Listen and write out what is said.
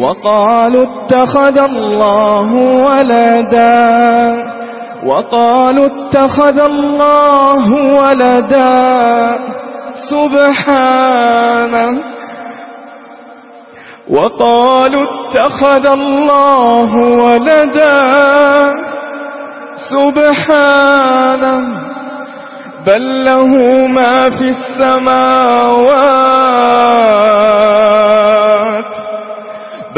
وقالوا اتخذ الله ولدا. وقالوا اتخذ الله ولدا. سبحانه. وقالوا اتخذ الله ولدا. سبحانه. بل له ما في السماوات